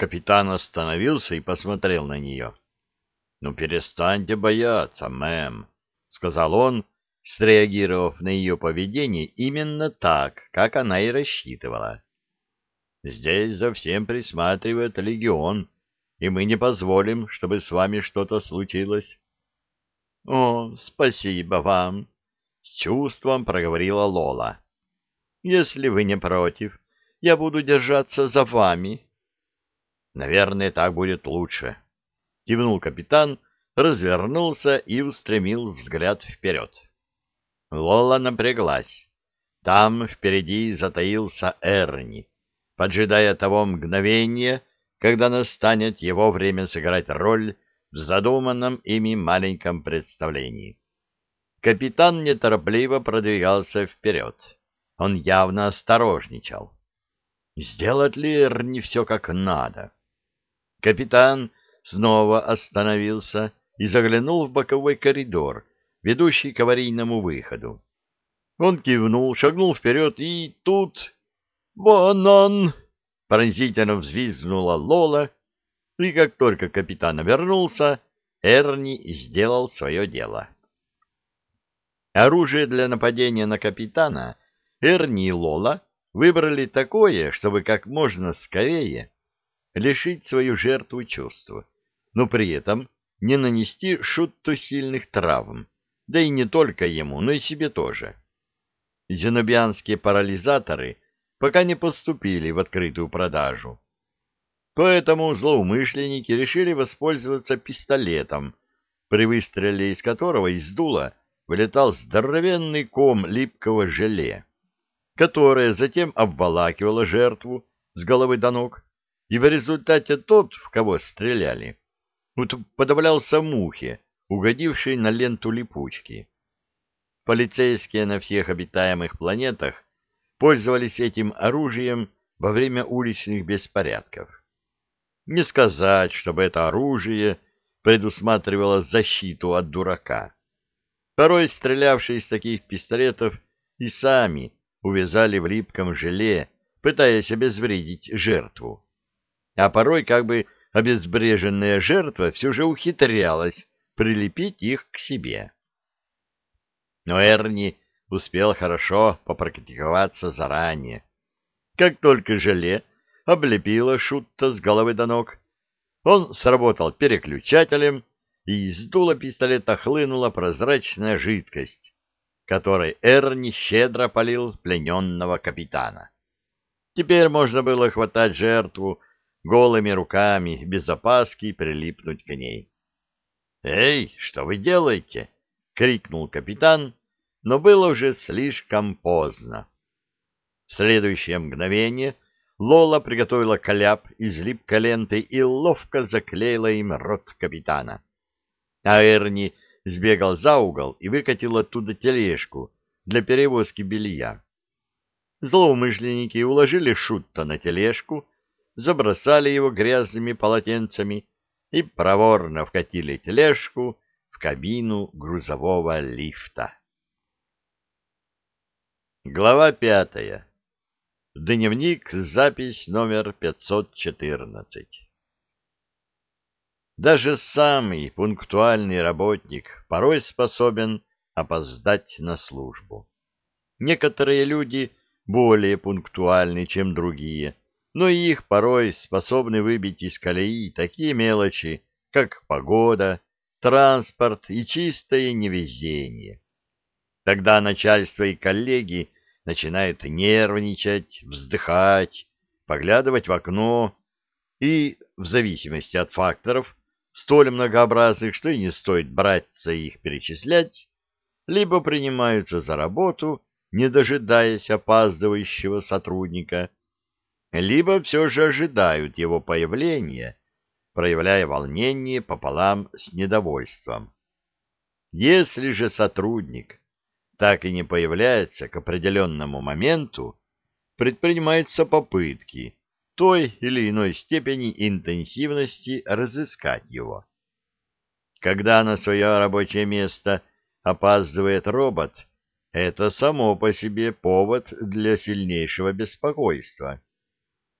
Капитан остановился и посмотрел на нее. — Ну, перестаньте бояться, мэм, — сказал он, среагировав на ее поведение именно так, как она и рассчитывала. — Здесь за всем присматривает легион, и мы не позволим, чтобы с вами что-то случилось. — О, спасибо вам! — с чувством проговорила Лола. — Если вы не против, я буду держаться за вами. — Наверное, так будет лучше, — кивнул капитан, развернулся и устремил взгляд вперед. Лола напряглась. Там впереди затаился Эрни, поджидая того мгновения, когда настанет его время сыграть роль в задуманном ими маленьком представлении. Капитан неторопливо продвигался вперед. Он явно осторожничал. Сделать ли Эрни все как надо? Капитан снова остановился и заглянул в боковой коридор, ведущий к аварийному выходу. Он кивнул, шагнул вперед, и тут... «Банан!» — пронзительно взвизгнула Лола, и как только капитан вернулся, Эрни сделал свое дело. Оружие для нападения на капитана Эрни и Лола выбрали такое, чтобы как можно скорее лишить свою жертву чувства, но при этом не нанести шутту сильных травм, да и не только ему, но и себе тоже. Зенобианские парализаторы пока не поступили в открытую продажу, поэтому злоумышленники решили воспользоваться пистолетом, при выстреле из которого из дула вылетал здоровенный ком липкого желе, которое затем обволакивало жертву с головы до ног, и в результате тот, в кого стреляли, подавлялся мухе, угодившей на ленту липучки. Полицейские на всех обитаемых планетах пользовались этим оружием во время уличных беспорядков. Не сказать, чтобы это оружие предусматривало защиту от дурака. Порой стрелявшие из таких пистолетов и сами увязали в липком желе, пытаясь обезвредить жертву а порой как бы обезбреженная жертва все же ухитрялась прилепить их к себе. Но Эрни успел хорошо попрактиковаться заранее. Как только желе облепило Шутта с головы до ног, он сработал переключателем, и из дула пистолета хлынула прозрачная жидкость, которой Эрни щедро полил плененного капитана. Теперь можно было хватать жертву голыми руками, без опаски прилипнуть к ней. «Эй, что вы делаете?» — крикнул капитан, но было уже слишком поздно. В следующее мгновение Лола приготовила кляп из липкой ленты и ловко заклеила им рот капитана. А Эрни сбегал за угол и выкатил оттуда тележку для перевозки белья. Злоумышленники уложили Шутта на тележку, забросали его грязными полотенцами и проворно вкатили тележку в кабину грузового лифта. Глава пятая. Дневник, запись номер 514. Даже самый пунктуальный работник порой способен опоздать на службу. Некоторые люди более пунктуальны, чем другие, но и их порой способны выбить из колеи такие мелочи, как погода, транспорт и чистое невезение. Тогда начальство и коллеги начинают нервничать, вздыхать, поглядывать в окно и, в зависимости от факторов, столь многообразных, что и не стоит браться их перечислять, либо принимаются за работу, не дожидаясь опаздывающего сотрудника, либо все же ожидают его появления, проявляя волнение пополам с недовольством. Если же сотрудник так и не появляется к определенному моменту, предпринимаются попытки той или иной степени интенсивности разыскать его. Когда на свое рабочее место опаздывает робот, это само по себе повод для сильнейшего беспокойства.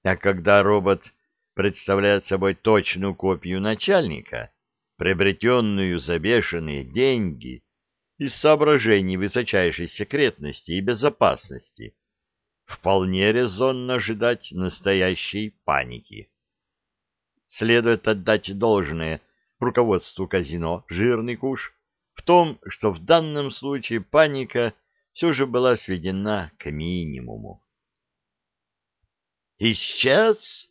А когда робот представляет собой точную копию начальника, приобретенную за бешеные деньги из соображений высочайшей секретности и безопасности, вполне резонно ожидать настоящей паники. Следует отдать должное руководству казино «Жирный куш» в том, что в данном случае паника все же была сведена к минимуму. «Исчез?»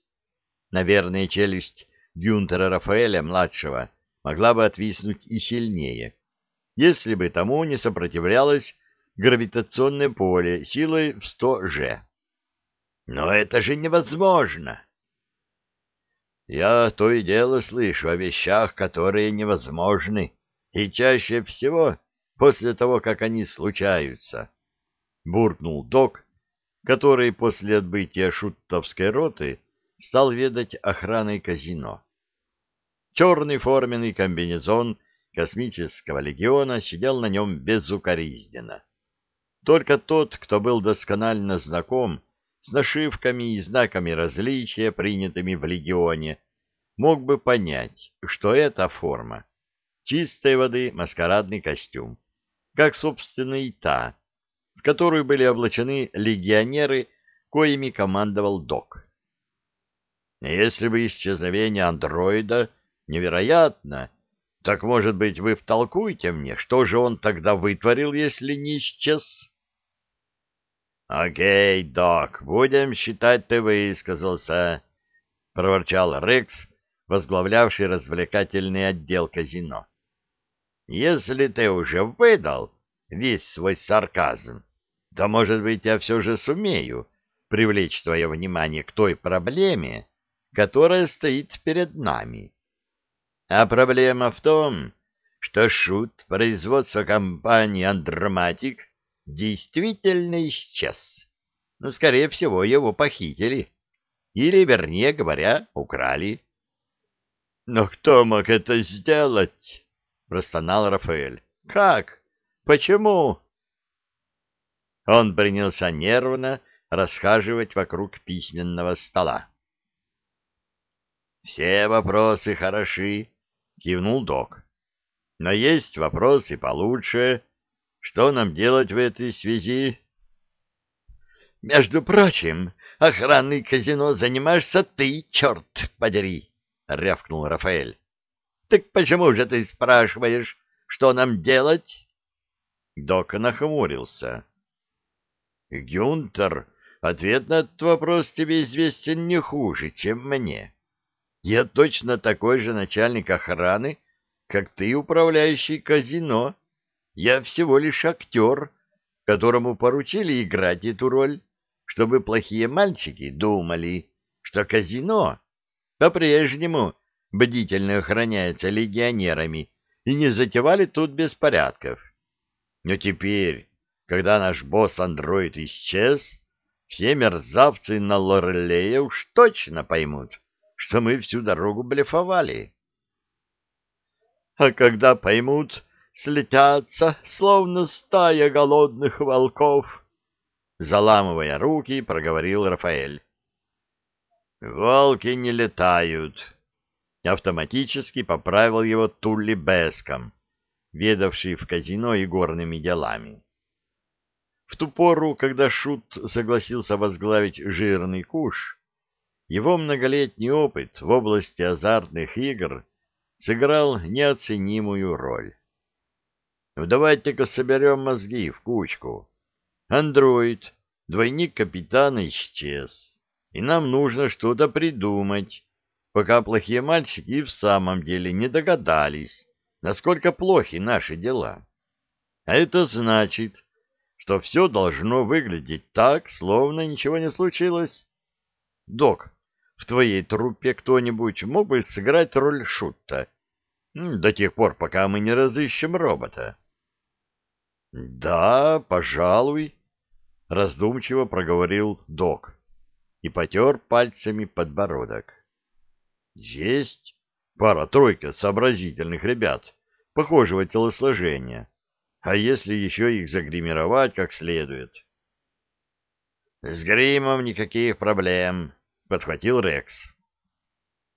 Наверное, челюсть Гюнтера Рафаэля-младшего могла бы отвиснуть и сильнее, если бы тому не сопротивлялось гравитационное поле силой в 100 Ж. Но это же невозможно! Я то и дело слышу о вещах, которые невозможны, и чаще всего после того, как они случаются. Буркнул док, который после отбытия шуттовской роты стал ведать охраной казино. Черный форменный комбинезон космического легиона сидел на нем безукоризненно. Только тот, кто был досконально знаком с нашивками и знаками различия, принятыми в легионе, мог бы понять, что эта форма — чистой воды маскарадный костюм, как, собственно, и та, в которую были облачены легионеры, коими командовал док. Если бы исчезновение андроида невероятно, так, может быть, вы втолкуете мне, что же он тогда вытворил, если не исчез? — Окей, док, будем считать, ты высказался, — проворчал Рекс, возглавлявший развлекательный отдел казино. — Если ты уже выдал весь свой сарказм, то, может быть, я все же сумею привлечь твое внимание к той проблеме, которая стоит перед нами. А проблема в том, что шут производства компании «Андроматик» действительно исчез. Ну, скорее всего, его похитили. Или, вернее говоря, украли. — Но кто мог это сделать? — простонал Рафаэль. — Как? Почему? Он принялся нервно расхаживать вокруг письменного стола. «Все вопросы хороши», — кивнул док. «Но есть вопросы получше. Что нам делать в этой связи?» «Между прочим, охранной казино занимаешься ты, черт подери!» — рявкнул Рафаэль. «Так почему же ты спрашиваешь, что нам делать?» Док нахмурился. «Гюнтер, ответ на этот вопрос тебе известен не хуже, чем мне. Я точно такой же начальник охраны, как ты, управляющий казино. Я всего лишь актер, которому поручили играть эту роль, чтобы плохие мальчики думали, что казино по-прежнему бдительно охраняется легионерами и не затевали тут беспорядков. Но теперь, когда наш босс-андроид исчез, все мерзавцы на Лорелее уж точно поймут, что мы всю дорогу блефовали. А когда поймут, слетятся, словно стая голодных волков. Заламывая руки, проговорил Рафаэль. «Волки не летают», — автоматически поправил его Тулли Беском, ведавший в казино и горными делами. В ту пору, когда Шут согласился возглавить жирный куш, его многолетний опыт в области азартных игр сыграл неоценимую роль. Ну, давайте-ка соберем мозги в кучку. Андроид, двойник капитана, исчез, и нам нужно что-то придумать, пока плохие мальчики в самом деле не догадались, насколько плохи наши дела. А это значит, что все должно выглядеть так, словно ничего не случилось. Док, в твоей труппе кто-нибудь мог бы сыграть роль шута? До тех пор, пока мы не разыщем робота. — Да, пожалуй, — раздумчиво проговорил док и потер пальцами подбородок. — Есть пара-тройка сообразительных ребят, похожего телосложения. А если еще их загримировать как следует? — С гримом никаких проблем, — подхватил Рекс.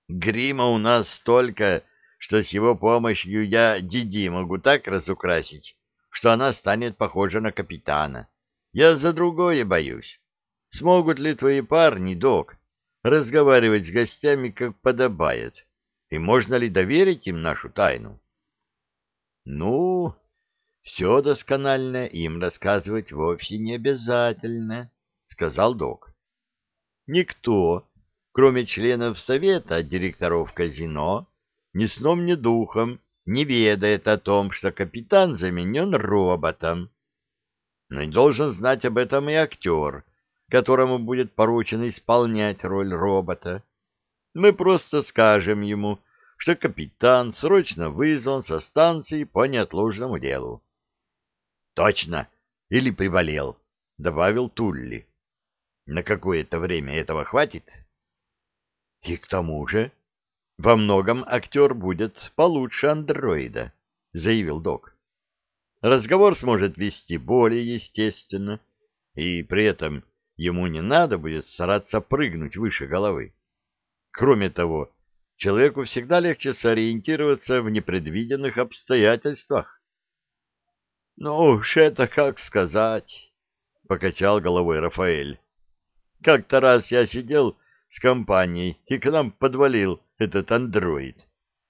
Грима у нас столько, что с его помощью я Диди могу так разукрасить, что она станет похожа на капитана. Я за другое боюсь. Смогут ли твои парни, док, разговаривать с гостями, как подобает? И можно ли доверить им нашу тайну? Ну, все досконально им рассказывать вовсе не обязательно, сказал док. Никто, кроме членов совета директоров казино, ни сном, ни духом не ведает о том, что капитан заменен роботом. Но должен знать об этом и актер, которому будет поручено исполнять роль робота. Мы просто скажем ему, что капитан срочно вызван со станции по неотложному делу. — Точно! Или приболел, — добавил Тулли. — На какое-то время этого хватит? — И к тому же во многом актер будет получше андроида, — заявил док. Разговор сможет вести более естественно, и при этом ему не надо будет стараться прыгнуть выше головы. Кроме того, человеку всегда легче сориентироваться в непредвиденных обстоятельствах. — Ну уж это как сказать, — покачал головой Рафаэль. — Как-то раз я сидел с компанией, и к нам подвалил этот андроид.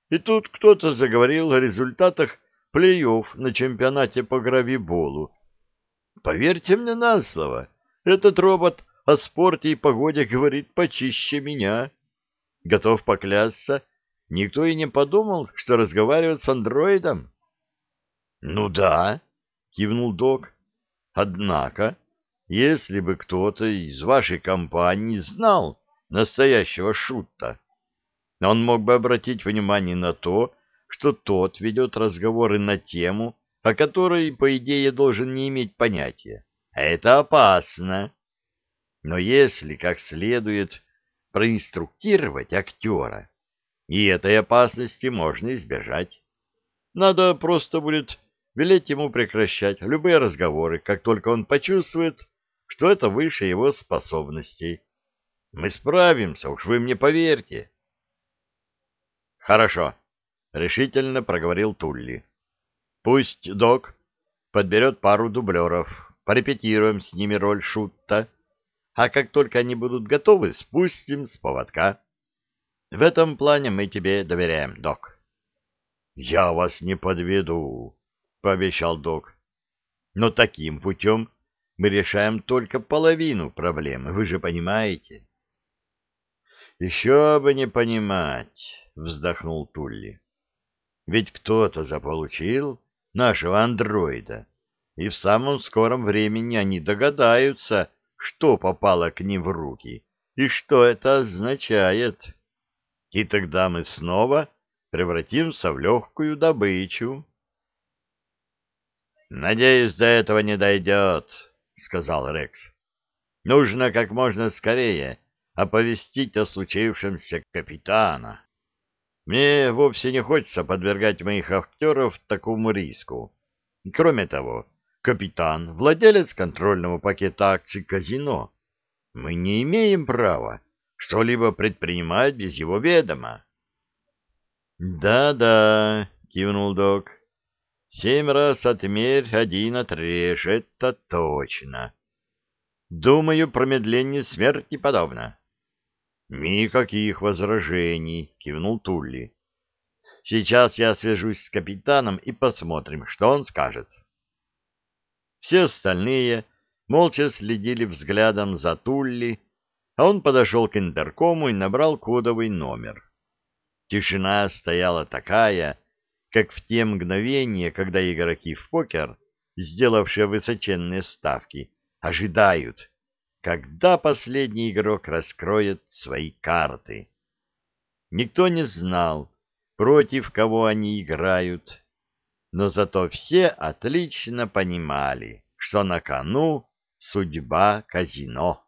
И тут кто-то заговорил о результатах плей-офф на чемпионате по гравиболу. Поверьте мне на слово, этот робот о спорте и погоде говорит почище меня. Готов поклясться, никто и не подумал, что разговаривает с андроидом. — Ну да, — кивнул док. — Однако, если бы кто-то из вашей компании знал настоящего шута, он мог бы обратить внимание на то, что тот ведет разговоры на тему, о которой, по идее, должен не иметь понятия. Это опасно. Но если как следует проинструктировать актера, и этой опасности можно избежать. Надо просто будет велеть ему прекращать любые разговоры, как только он почувствует, что это выше его способностей. Мы справимся, уж вы мне поверьте. Хорошо, — решительно проговорил Тулли. «Пусть док подберет пару дублеров, порепетируем с ними роль шутта, а как только они будут готовы, спустим с поводка. В этом плане мы тебе доверяем, док». «Я вас не подведу», — пообещал док. «Но таким путем мы решаем только половину проблемы, вы же понимаете». «Еще бы не понимать», — вздохнул Тулли. Ведь кто-то заполучил нашего андроида, и в самом скором времени они догадаются, что попало к ним в руки и что это означает. И тогда мы снова превратимся в легкую добычу. «Надеюсь, до этого не дойдет», — сказал Рекс. «Нужно как можно скорее оповестить о случившемся капитана». Мне вовсе не хочется подвергать моих актеров такому риску. Кроме того, капитан — владелец контрольного пакета акций казино. Мы не имеем права что-либо предпринимать без его ведома. «Да — кивнул док. — Семь раз отмерь, один отрежь, это точно. Думаю, промедление смерти подобно. «Никаких возражений», — кивнул Тулли. «Сейчас я свяжусь с капитаном и посмотрим, что он скажет». Все остальные молча следили взглядом за Тулли, а он подошел к интеркому и набрал кодовый номер. Тишина стояла такая, как в те мгновения, когда игроки в покер, сделавшие высоченные ставки, ожидают, когда последний игрок раскроет свои карты. Никто не знал, против кого они играют, но зато все отлично понимали, что на кону судьба казино.